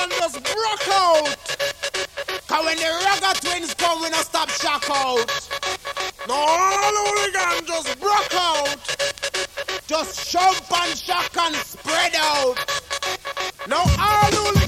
hooligan just broke out. Cause when the ragga twins come, we not stop shock out. No, all hooligan just broke out. Just jump and shock and spread out. Now all hooligan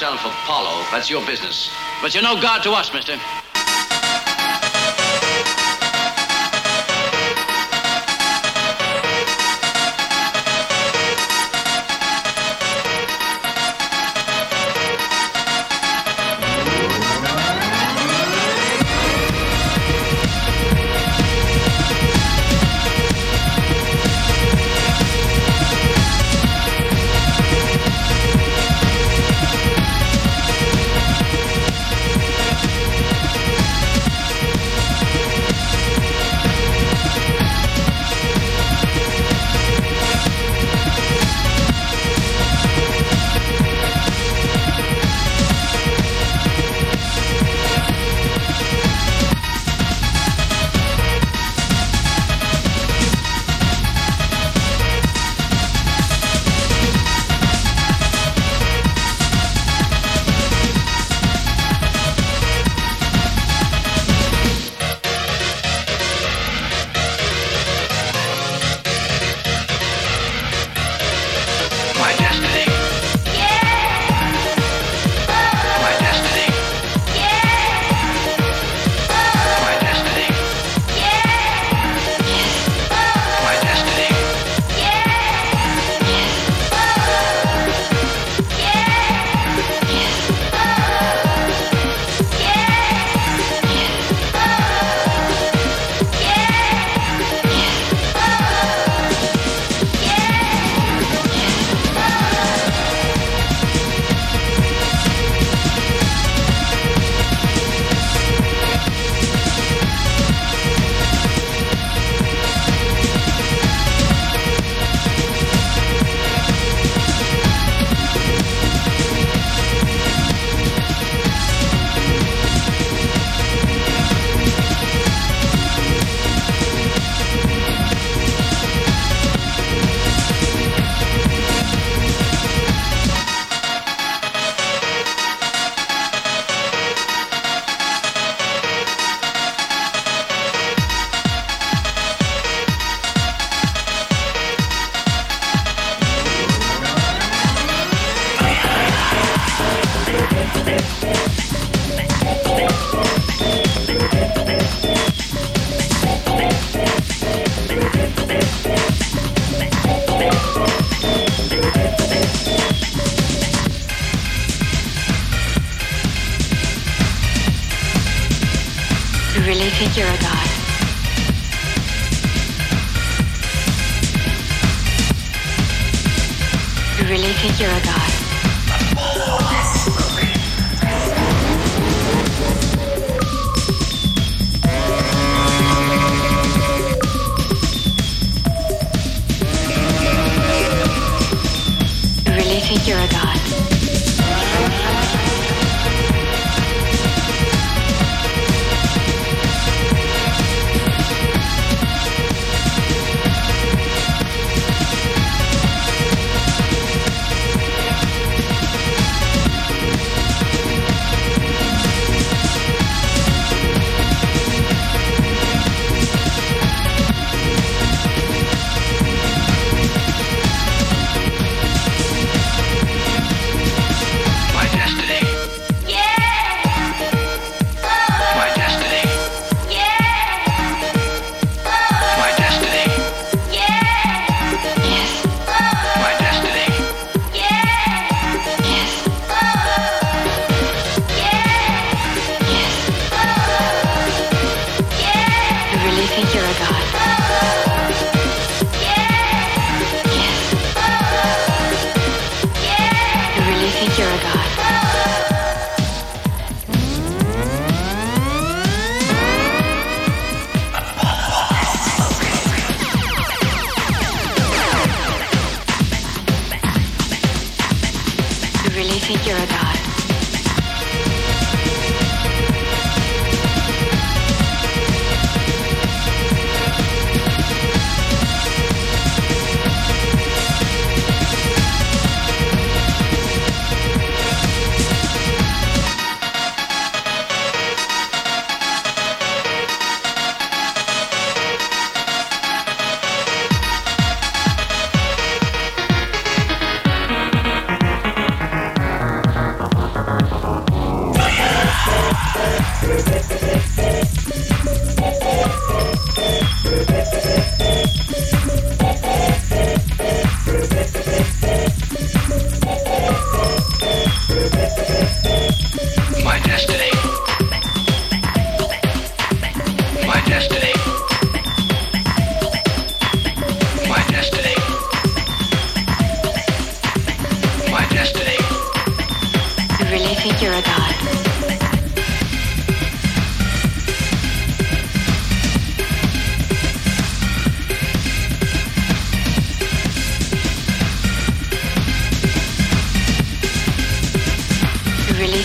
yourself Apollo. That's your business. But you're no god to us, mister. think you're a god. You really think you're a god.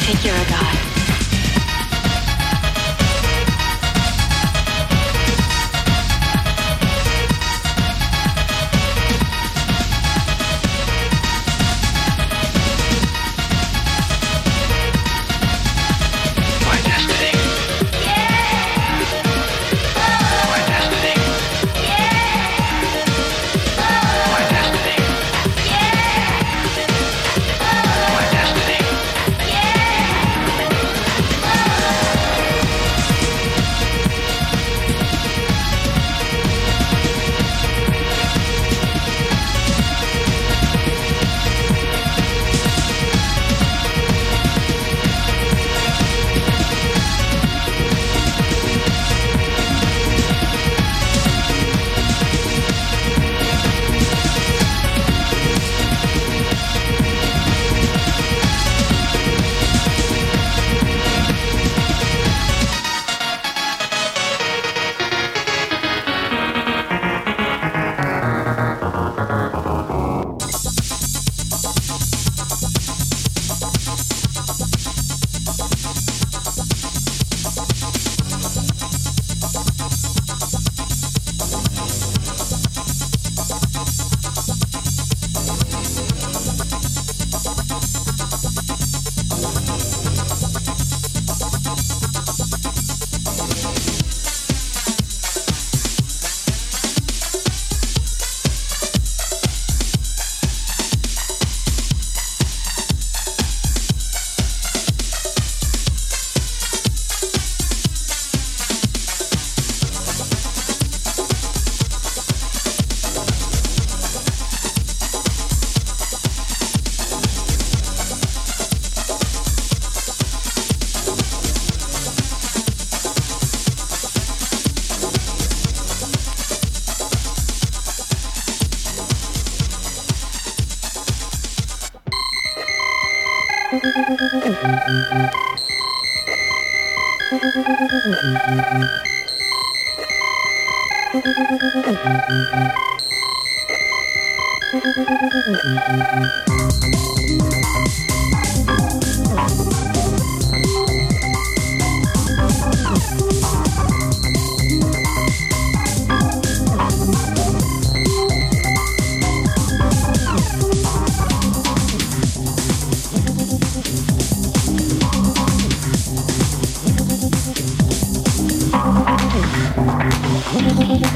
take your god.